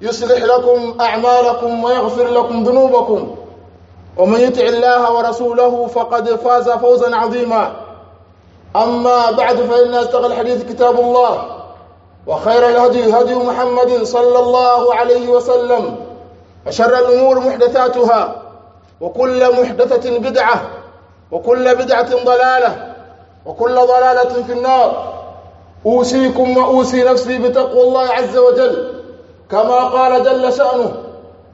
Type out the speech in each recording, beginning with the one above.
يصلح لكم أعمالكم ويغفر لكم ذنوبكم. ومن يطع الله ورسوله فقد فاز فوزا عظيما. أما بعد فإن أصدق الحديث كتاب الله وخير الهدي هدي محمد صلى الله عليه وسلم وشر الأمور محدثاتها وكل محدثة بدعة وكل بدعة ضلالة وكل ضلالة في النار. أوصيكم وأوصي نفسي بتقوى الله عز وجل. كما قال جل شأنه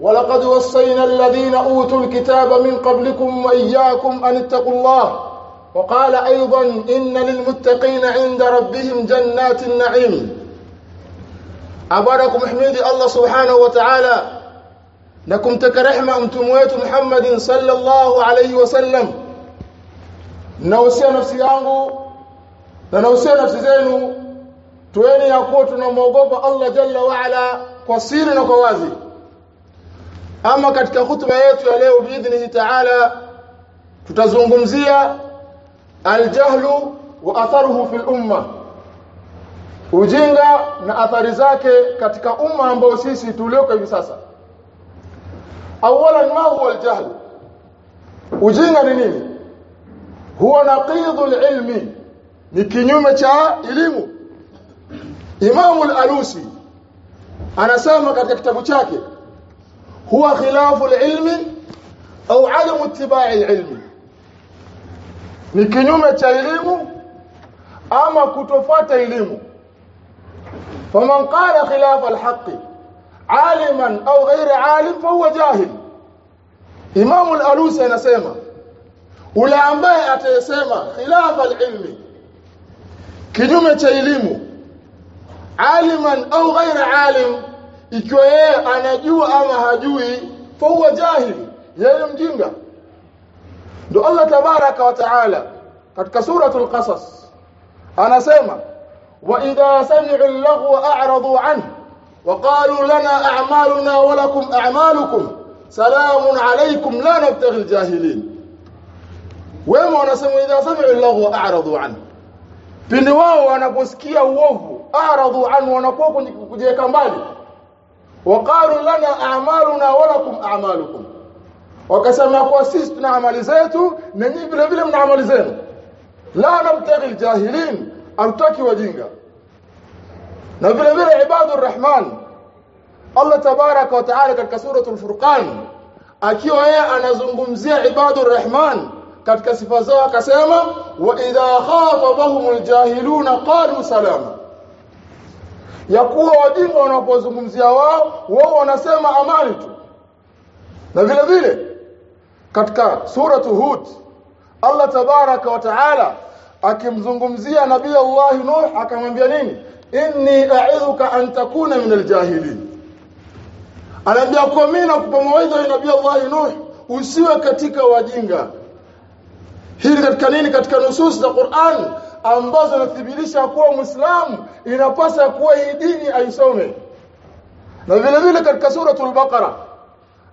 ولقد وصينا الذين أوتوا الكتاب من قبلكم وإياكم أن اتقوا الله. وقال أيضا إن للمتقين عند ربهم جنات النعيم. أباركم حميدي الله سبحانه وتعالى. لكم تكرحمة أمتمويت محمد صلى الله عليه وسلم. nausia nafsi yangu na nausia nafsi zenu tueni ya Allah jalla waala kwa siri na kwa wazi. Ama katika hutuba yetu ya leo biidhnihi taala tutazungumzia aljahlu wa atharuhu fil umma. Ujinga na athari zake katika umma ambao sisi tulioko hivi sasa. Awalan ma huwa aljahl? Ujinga ni nini? Huwa naqidhu alilmi ni kinyume cha elimu. Imamu al-Alusi anasema katika kitabu chake huwa khilafu al-ilmi au adamu ittiba'i al-ilmi ni kinyume cha elimu ama kutofuata elimu faman qala khilafa al-haqq aliman au ghayra alim fahuwa jahil Imamu al-Alusi anasema ule ambaye atayesema khilafa al-ilmi kinyume cha elimu aliman au ghaira alim ikiwa yeye anajua ama hajui fa huwa jahil yeye mjinga ndio Allah tabaraka wa taala katika suratul qasas anasema wa idha sami'u al-laghwa a'radu anhu wa qalu lana a'maluna wa lakum a'malukum salamun alaykum la nabtaghi al-jahilin wema wanasema idha sami'u al-laghwa a'radu anhu pindi wao wanaposikia uovu aradhu anhu wanakuwa kujiweka mbali waqalu lana a'maluna wa lakum a'malukum wakasema kwa sisi tuna amali zetu na nyinyi vile vile mna amali zenu la namtaghi aljahilin amtaki wajinga na vile vile ibadur rahman Allah tabaraka wa taala katika suratul furqan akiwa yeye anazungumzia ibadur rahman katika sifa zao akasema wa idha khatabahumul jahiluna qalu salama ya kuwa wajinga wanapozungumzia wao wao wanasema amani tu. Na vile vile katika suratu hud Allah tabaraka wa taala akimzungumzia nabii Allah Nuh akamwambia nini? Inni a'idhuka an takuna min aljahilin. Anaambia kwa mimi nakupa mawaidha nabii Allah Nuh usiwe katika wajinga. Hili katika nini? Katika nusus za Qur'an ambazo zinathibitisha kuwa Muislamu inapasa kuwa hii dini aisome na vile vile katika suratul Baqara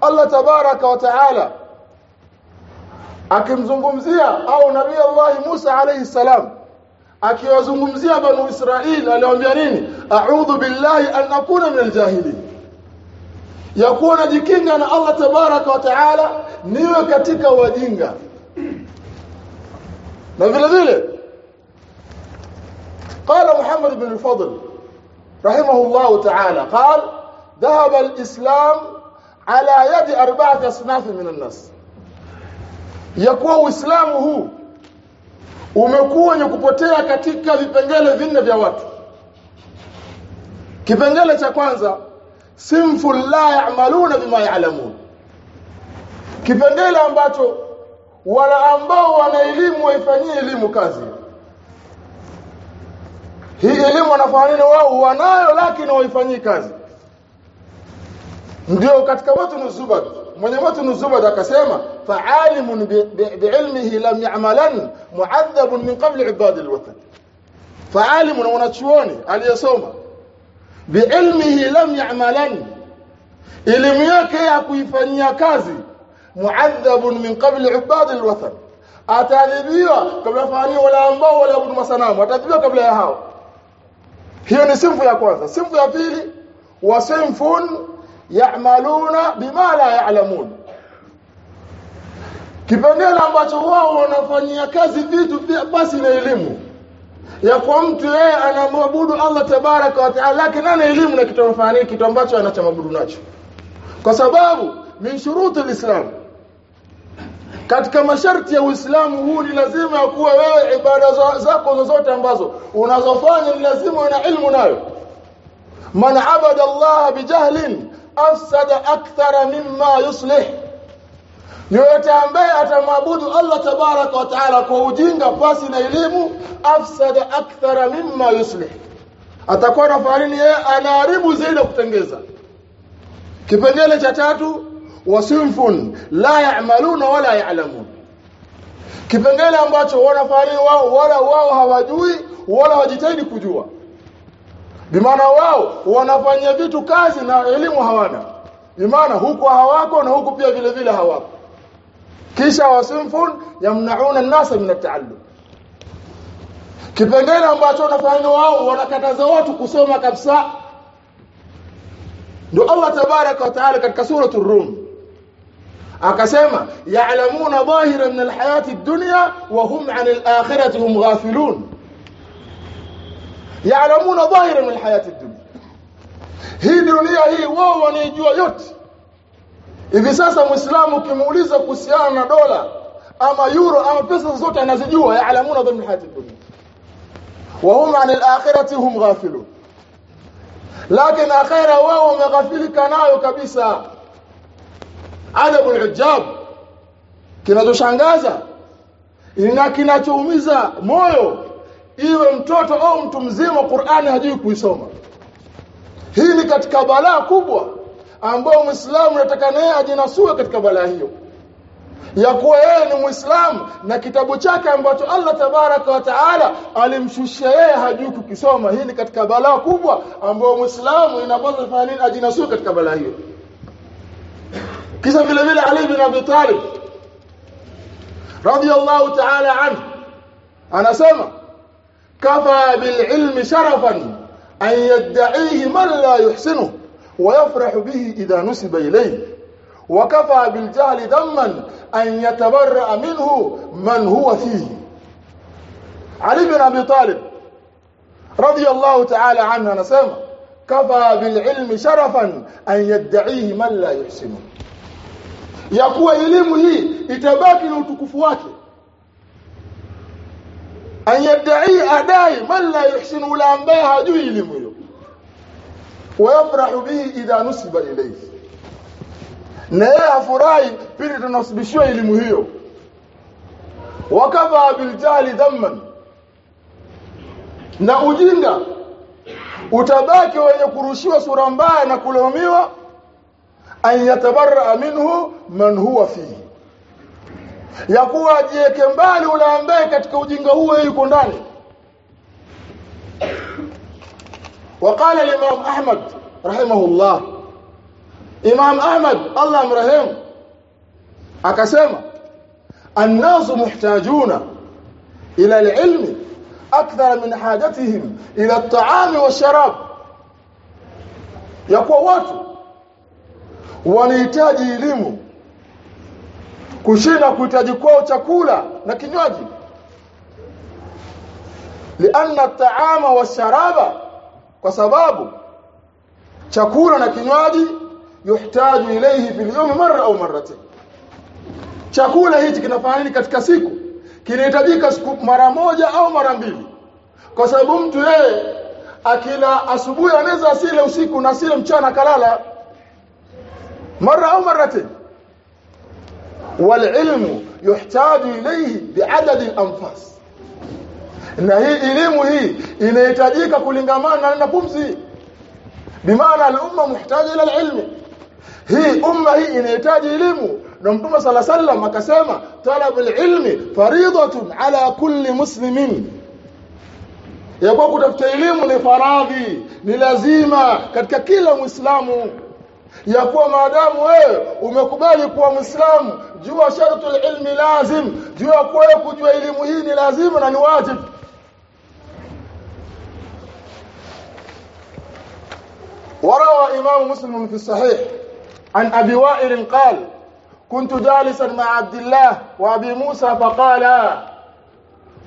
Allah tabaraka wa taala akimzungumzia au nabii Allah Musa alayhi salam akiwazungumzia banu Israil aliwaambia nini a'udhu billahi an akuna min aljahilin ya kuwa najikinga na Allah tabaraka wa taala niwe katika wajinga na vile vile قال محمد بن الفضل رحمه الله تعالى قال ذهب الإسلام على يد أربعة أصناف من الناس يكون الإسلام هو umekuwa wenye kupotea katika vipengele vinne vya watu kipengele cha kwanza sinfu la ya'maluna bima ya'lamun kipengele ambacho wala ambao wana elimu waifanyie elimu kazi hii elimu wanafanya nini wao wanayo lakini waifanyii kazi ndio katika matnu zubad mwenye matnu zubad akasema fa'alimun bi'ilmihi lam ya'malan mu'adhabun min qabl ibad al-watan fa'alimun mwanachuoni aliyesoma bi'ilmihi lam ya'malan elimu yake ya kuifanyia kazi mu'adhabun min qabl ibad al-watan atadhibiwa kabla fani wala ambao wala abudu masanamu atadhibiwa kabla ya hao hiyo ni sifu ya kwanza. Sifu ya pili wasimfun ya'maluna bima la ya'lamun. Kipengele ambacho wao wanafanyia kazi vitu basi na elimu. Ya kwa mtu yeye anamwabudu Allah tabaraka wa taala lakini ana elimu na kitu anafanya kitu ambacho anachamabudu nacho. Kwa sababu min shuruti alislam katika masharti ya Uislamu huu ni lazima kuwa wewe ibada zako zozote ambazo unazofanya ni lazima una ilmu nayo. Man abada Allah bijahlin afsada akthara mimma yuslih. Yoyote ambaye atamwabudu Allah tabaraka wa taala kwa ujinga pasi na elimu afsada akthara mimma yuslih. Atakuwa anafanya yeye anaharibu zaidi kutengeza. Kipengele cha tatu wasinfun la ya'maluna wala ya'lamun. Kipengele ambacho wanafanya wao wala wao hawajui wala wajitahidi kujua. Bimaana wao wanafanya vitu kazi na elimu hawana. Bimaana huko hawako na huku pia vile vile hawako. Kisha wasinfun yamnauna an-nasa min at-ta'allum. Kipengele ambacho wanafanya wao wanakataza watu kusoma kabisa. Ndio Allah tabaraka wa taala katika sura ar-rum akasema ya'lamuna dhahira min al-hayati ad-dunya wa hum 'an al-akhirati hum ghafilun ya'lamuna dhahira min al-hayati ad-dunya hii dunia hii wao wanaijua yote hivi sasa muislamu ukimuuliza kuhusiana na dola ama euro ama pesa zote anazijua ya'lamuna dhahira min al-hayati ad-dunya wa hum 'an al-akhirati hum ghafilun lakini akhira wao wameghafilika nayo kabisa adabu al-hijab kinachoshangaza na kinachoumiza moyo iwe mtoto au mtu mzima Qur'ani hajui kuisoma. Hii ni katika balaa kubwa ambao muislamu anataka naye ajinasue katika balaa hiyo. Ya kuwa yeye ni muislamu na kitabu chake ambacho Allah tabaraka wa taala alimshushia yeye hajui kukisoma. Hii ni katika balaa kubwa ambao muislamu inapaswa fanya ajinasue katika balaa hiyo kisa vile vile Ali bin Abi Talib radiyallahu ta'ala anhu anasema kafa bil ilmi sharafan an yad'ihi man la yuhsinu ويفرح به إذا نسب إليه. وكفى بالجهل ذما أن يتبرأ منه من هو فيه. علي بن أبي طالب رضي الله تعالى عنه نسمى كفى بالعلم شرفا أن يدعيه من لا يحسنه. Ya kuwa elimu hii itabaki na utukufu wake. An adai man la yuhsinu ula ambaye hajui elimu hiyo. Wayafrahu bihi idha nusiba ilayhi. Na yeye afurahi pindi tunasibishiwa elimu hiyo. Wakafa biljali dhamman. Na ujinga utabaki wenye kurushiwa sura mbaya na kulaumiwa أن يتبرأ منه من هو فيه. يقوى جيك مبالي ولا أمبيك أتكو جنغ هو يكون داني وقال الإمام أحمد رحمه الله إمام أحمد الله مرحيم أكسيما الناس محتاجون إلى العلم أكثر من حاجتهم إلى الطعام والشراب. يقوى واتو. Wanahitaji elimu kushinda kuhitaji kwao chakula na kinywaji. Lianna at-ta'ama wa sharaba kwa sababu chakula na kinywaji yuhitaji ilayhi fil yawm marra au marratayn. Chakula hichi kinafanya nini katika siku? Kinahitajika siku mara moja au mara mbili. Kwa sababu mtu yeye akila asubuhi anaweza asile usiku na asile mchana kalala مرة أو مرتين. والعلم يحتاج إليه بعدد الأنفاس. إن هي إليم هي. إن يتجيك كل إنغمان أن نفمزي بمعنى الأمة محتاجة إلى العلم. هي أمة هي إن يتجي إليم نمتم صلى الله عليه وسلم طلب العلم فريضة على كل مسلم. يقول كتبت إليم لفراغي للزيمة كتك كل مسلم ya kuwa maadamu wewe umekubali kuwa muislamu jua shartu ilmi lazim jua kuwa kujua elimu hii ni lazima na وروى إمام مسلم في الصحيح عن أبي وائل قال كنت جالسا مع عبد الله وأبي موسى فقال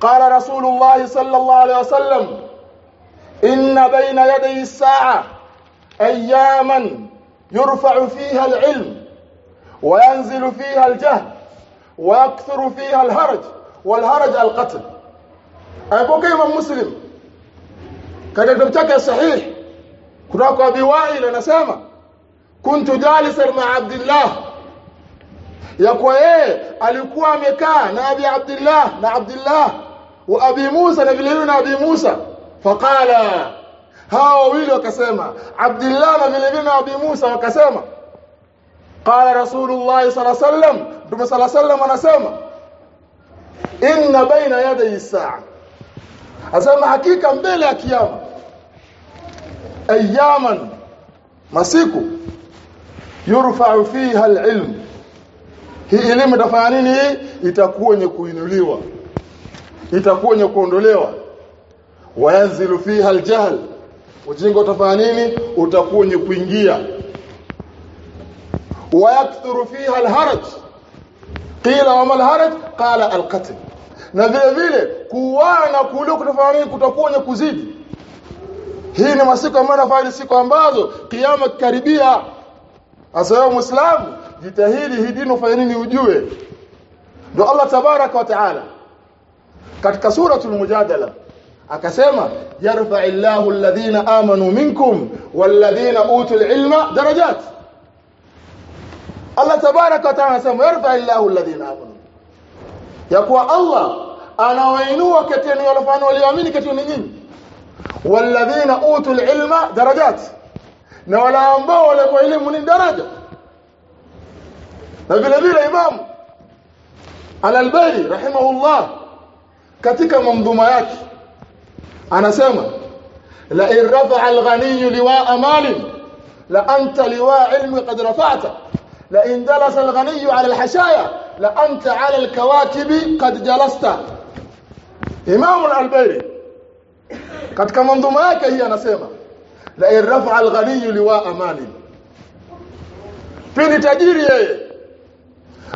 قال رسول الله صلى الله عليه وسلم إن بين يدي الساعة أياما يرفع فيها العلم وينزل فيها الجهل ويكثر فيها الهرج والهرج القتل. أبوك كيف مسلم؟ كذا كتابك صحيح. كتابك أبي وائل أنا سامع كنت جالسا مع عبد الله. يقوى إيه اليكوى مكا نبي عبد الله نبي عبد الله. وأبي موسى نبي موسى. فقال hao wawili wakasema Abdullah na vile vile na Abi Musa wakasema qala Rasulullah sallallahu alaihi wasallam Mtume sallallahu anasema inna baina yaday saa. Asema hakika mbele ya kiyama ayaman masiku yurfa'u fiha alilm. Hii elimu itafanya nini? Itakuwa yenye kuinuliwa itakuwa yenye kuondolewa. Wayanzilu fiha aljahl ujinga utafanya nini? Utakuwa wenye kuingia. Wayakthuru fiha alharaj. Qila wa malharaj qala alqatl. Na vile vile kuuana kule kutafanya nini? Kutakuwa wenye kuzidi. Hii ni masiku ambayo nafanya siku ambazo kiyama kikaribia. Asa wewe muislamu jitahidi hii dini ufanye nini ujue? Ndio Allah tabaraka wa taala katika suratul mujadala akasema yarfa'illahu alladhina amanu minkum walladhina utul ilma darajat Allah tabaraka wa taala anasema yarfa'illahu alladhina amanu ya kuwa Allah anawainua kati ya waliofanya walioamini kati nyinyi walladhina utul ilma darajat na wale ambao walikuwa elimu ni daraja na vile vile imam al-albani rahimahullah katika mamdhuma yake anasema la in rafa'a al-ghani liwa'a malin la anta liwa'a ilmi qad rafa'ta la in jalasa al-ghani 'ala al-hashaya la anta 'ala al-kawakibi qad jalasta imam al-albani katika mandhuma yake hii anasema la irfa al-ghani liwa amani pindi tajiri yeye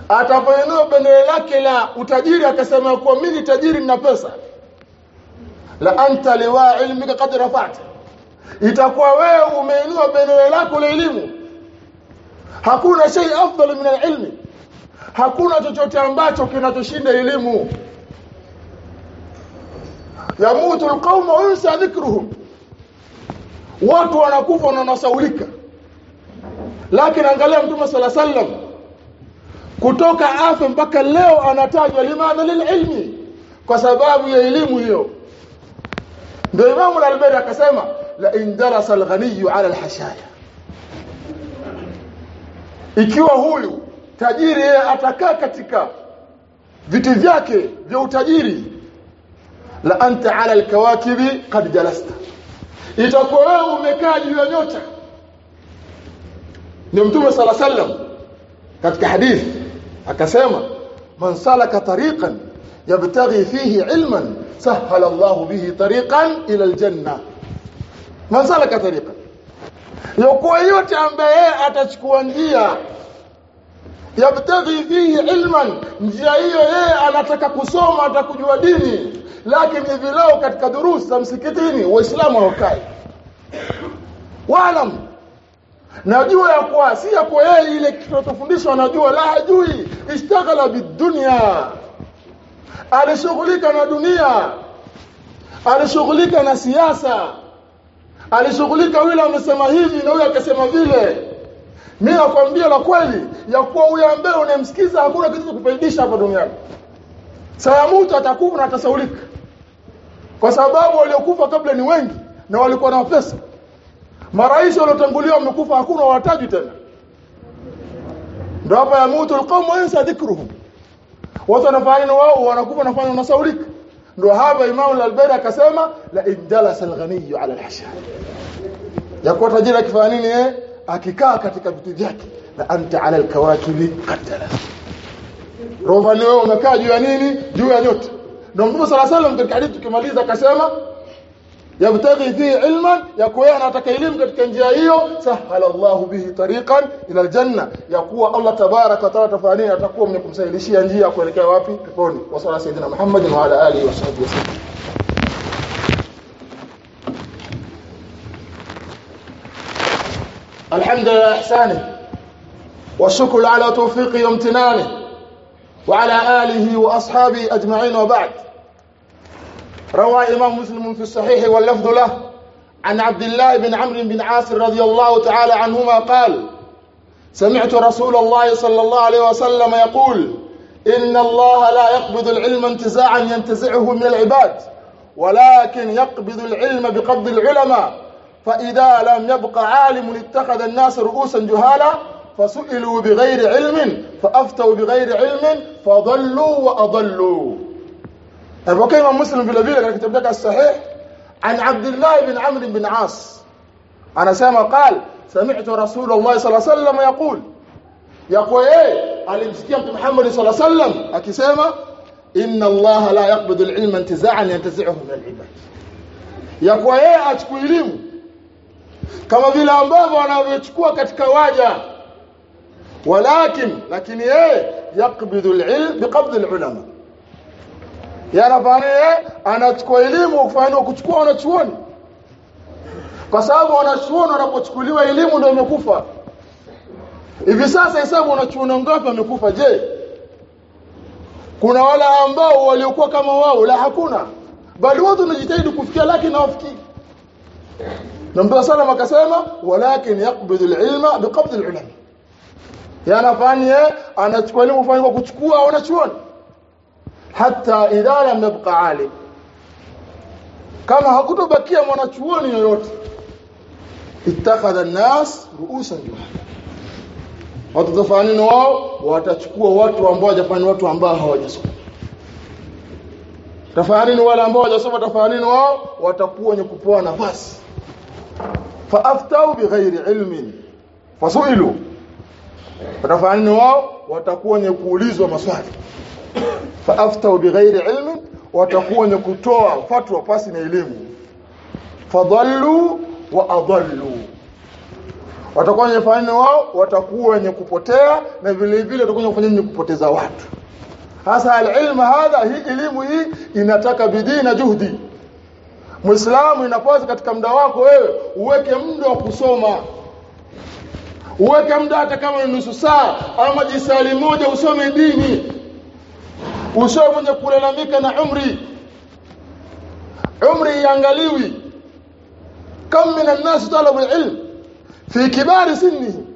atapoinua bendera lake la utajiri akasema kwa mimi tajiri nina pesa la anta liwa ilmika qad rafa'ta. Itakuwa wewe umeinua bendera lako la elimu. Hakuna shay afdal min al-ilmi. Hakuna chochote ambacho kinachoshinda elimu. Yamutu alqawm wa yunsa dhikruhum. Watu wanakufa na wanasaulika. Lakini angalia mtume sala sallam kutoka afa mpaka leo anatajwa limadha lililmi. Kwa sababu ya elimu hiyo ndio imamu al-albani akasema la in darasa al-ghani ala al-hashaya ikiwa huyu tajiri yeye atakaa katika viti vyake vya utajiri la anta ala alkawakibi qad jalasta itakuwa wewe umekaa juu ya nyota ni mtume sala sallam katika hadithi akasema man salaka tariqan yabtaghi fihi ilman sahala Allah bihi tariqan ila aljanna nasala ka tariqan yokuwa yote ambaye atachukua njia yabtaghi fihi ilman njia hiyo yeye anataka kusoma atakujua dini lakini hivi leo katika durusi za msikitini waislamu hawakai waalam najua ya kuwa si ya kwa yeye ile kitu tunafundishwa anajua la hajui ishtaghala bidunya alishughulika na dunia. Alishughulika na siasa. Alishughulika yule amesema hivi na yule akasema vile. Mimi nakwambia la kweli ya kuwa huyo ambaye unamsikiza hakuna kitu cha kufaidisha hapa duniani. Sayamutu atakufa na atasaulika kwa sababu waliokufa kabla ni wengi na walikuwa na pesa. Marais waliotangulia wamekufa hakuna wataji tena. Ndio hapa yamutu alqawm wa yansa dhikruhum watu wanafanya wao wanakufa wanafanya wanasaulika ndio hapa Imam al-Albani akasema la injalasa al-ghaniy ala al-hasha yakuwa tajiri akifanya nini eh akikaa katika vitu vyake la anta ala al-kawakibi qatala roho ni wewe umekaa juu ya nini juu ya nyota ndio Mtume صلى الله عليه وسلم katika hadithi tukimaliza akasema yabtaghi fi ilman yakuwa anataka elimu katika njia hiyo sahala Allahu bihi tariqan ila aljanna yakuwa Allah tabaraka wa taala tafani atakuwa mwenye kumsahilishia njia kuelekea wapi peponi wa sala sayyidina Muhammad wa ala alihi wa sahbihi wasallam الحمد لله احسانه والشكر على توفيقه وامتنانه وعلى آله وأصحابه أجمعين وبعد روى إمام مسلم في الصحيح واللفظ له. عن عبد الله بن عمرو بن عاص رضي الله تعالى عنهما قال سمعت رسول الله صلى الله عليه وسلم يقول إن الله لا يقبض العلم انتزاعا ينتزعه من العباد ولكن يقبض العلم بقبض العلماء. فإذا لم يبق عالم اتخذ الناس رؤوسا جهالا فسئلوا بغير علم فأفتوا بغير علم فضلوا وأضلوا. الوكيم مسلم في لبيل كان كتب الصحيح عن عبد الله بن عمرو بن عاص. أنا سامع قال سمعت رسول الله صلى الله عليه وسلم يقول. يقول إيه؟ قال محمد صلى الله عليه وسلم. أكي سامع؟ إن الله لا يقبض العلم انتزاعا ينتزعه من العباد. يقول إيه؟ أتكو إليم كما في الأنباب أنا أتكو كتكواجا ولكن لكن إيه؟ يقبض العلم بقبض العلماء. Yeye anachukua elimu kufanya kuchukua wanachuoni. Kwa sababu wanachuoni wanapochukuliwa elimu ndio imekufa. Hivi sasa hesabu wanachuoni ngapi wamekufa? Je kuna wale ambao waliokuwa kama wao? La hakuna. Bali watu wanajitahidi kufikia lakini hawafikii na Mtume sallam akasema walakin yaqbidu alilma biqabd alulama. Yanafanya anachukua elimu kwa kuchukua wanachuoni hata idha lam yabqa alim. Kama hakutobakia mwanachuoni yoyote. Ittakhadha an-nas ru'usan juhala watu tafani wao? Watachukua watu ambao hawajafanya watu ambao hawajasoma. Tafani wale ambao hawajasoma? Tafani wao? Watakuwa wenye kupoa nafasi. Fa aftau bighairi ilmin. Fasuilu watafanya wao? Watakuwa wenye kuulizwa maswali fa aftau bighairi ilmin watakuwa wenye kutoa fatwa pasi na elimu fadhallu wa adallu watakuwa wenye fanya wao watakuwa wenye kupotea na vile vile watakuwa kufanya wenye kupoteza watu. Hasa alilmu hadha hii elimu hii inataka bidii na juhudi. Muislamu inapaswa katika muda wako wewe uweke muda wa kusoma. Uweke muda hata kama ni nusu saa ama jisali moja usome dini usome mwenye kulalamika na umri. Umri iangaliwi. Kam min an-nas talabu al-ilm? Fi kibari sinni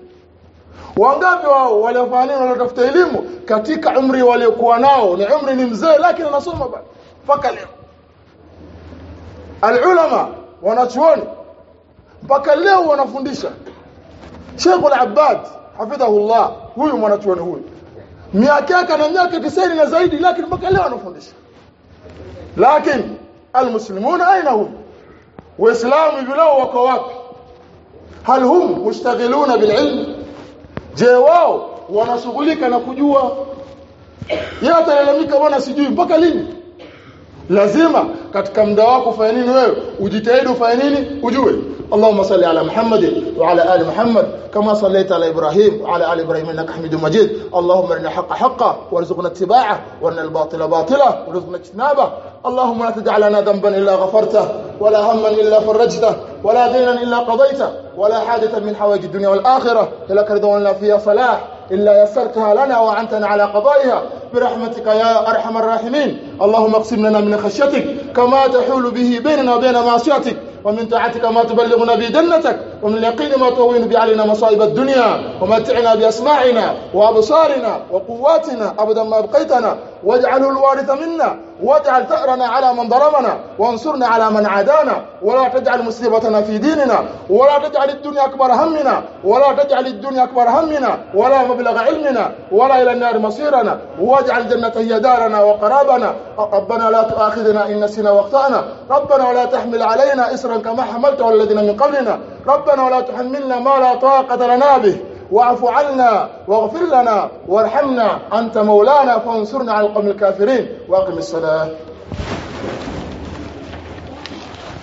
wangapi wao waliofanya wanatafuta elimu katika umri waliokuwa nao? Ni umri ni mzee lakini anasoma bado. Mpaka leo. Alulama wanachuoni mpaka leo wanafundisha. Sheikh al-Abbad hafidhahullah huyu mwanachuoni huyu miaka yake na miaka 90 na zaidi lakini mpaka leo anafundisha. Lakini almuslimuna aina hum? Waislamu hivi wako wapi? Hal hum mushtaghiluna bililm je wao wanashughulika na kujua? Yeye atalalamika bwana sijui mpaka lini? Lazima katika muda wako fanya nini wewe? Ujitahidi ufanye nini? Ujue اللهم صل على محمد وعلى آل محمد كما صليت على إبراهيم وعلى آل إبراهيم إنك حميد مجيد. اللهم ارنا الحق حقا وارزقنا اتباعه وارنا الباطل باطلا وارزقنا اجتنابه. اللهم لا تدع لنا ذنبا إلا غفرته ولا هما إلا فرجته ولا دينا إلا قضيته ولا حاجة من حوائج الدنيا والآخرة. لك لا فيها صلاح إلا يسرتها لنا وعنتنا على قضائها. برحمتك يا أرحم الراحمين. اللهم اقسم لنا من خشيتك كما تحول به بيننا وبين معصيتك. ومن طاعتك ما تبلغنا به جنتك ومن اليقين ما تهون به علينا مصائب الدنيا ومتعنا بأسماعنا وأبصارنا وقواتنا أبدا ما أبقيتنا. واجعله الوارث منا واجعل ثأرنا على من ظلمنا وانصرنا على من عادانا ولا تجعل مصيبتنا في ديننا ولا تجعل الدنيا أكبر همنا ولا تجعل الدنيا أكبر همنا ولا مبلغ علمنا ولا إلى النار مصيرنا واجعل الجنة هي دارنا وقرابنا. ربنا لا تؤاخذنا إن نسينا واخطأنا. ربنا ولا تحمل علينا إسرا كما حملته الذين من قبلنا. ربنا ولا تحملنا ما لا طاقة لنا به. واعف عنا واغفر لنا وارحمنا. أنت مولانا فانصرنا على القوم الكافرين. وأقم الصلاة.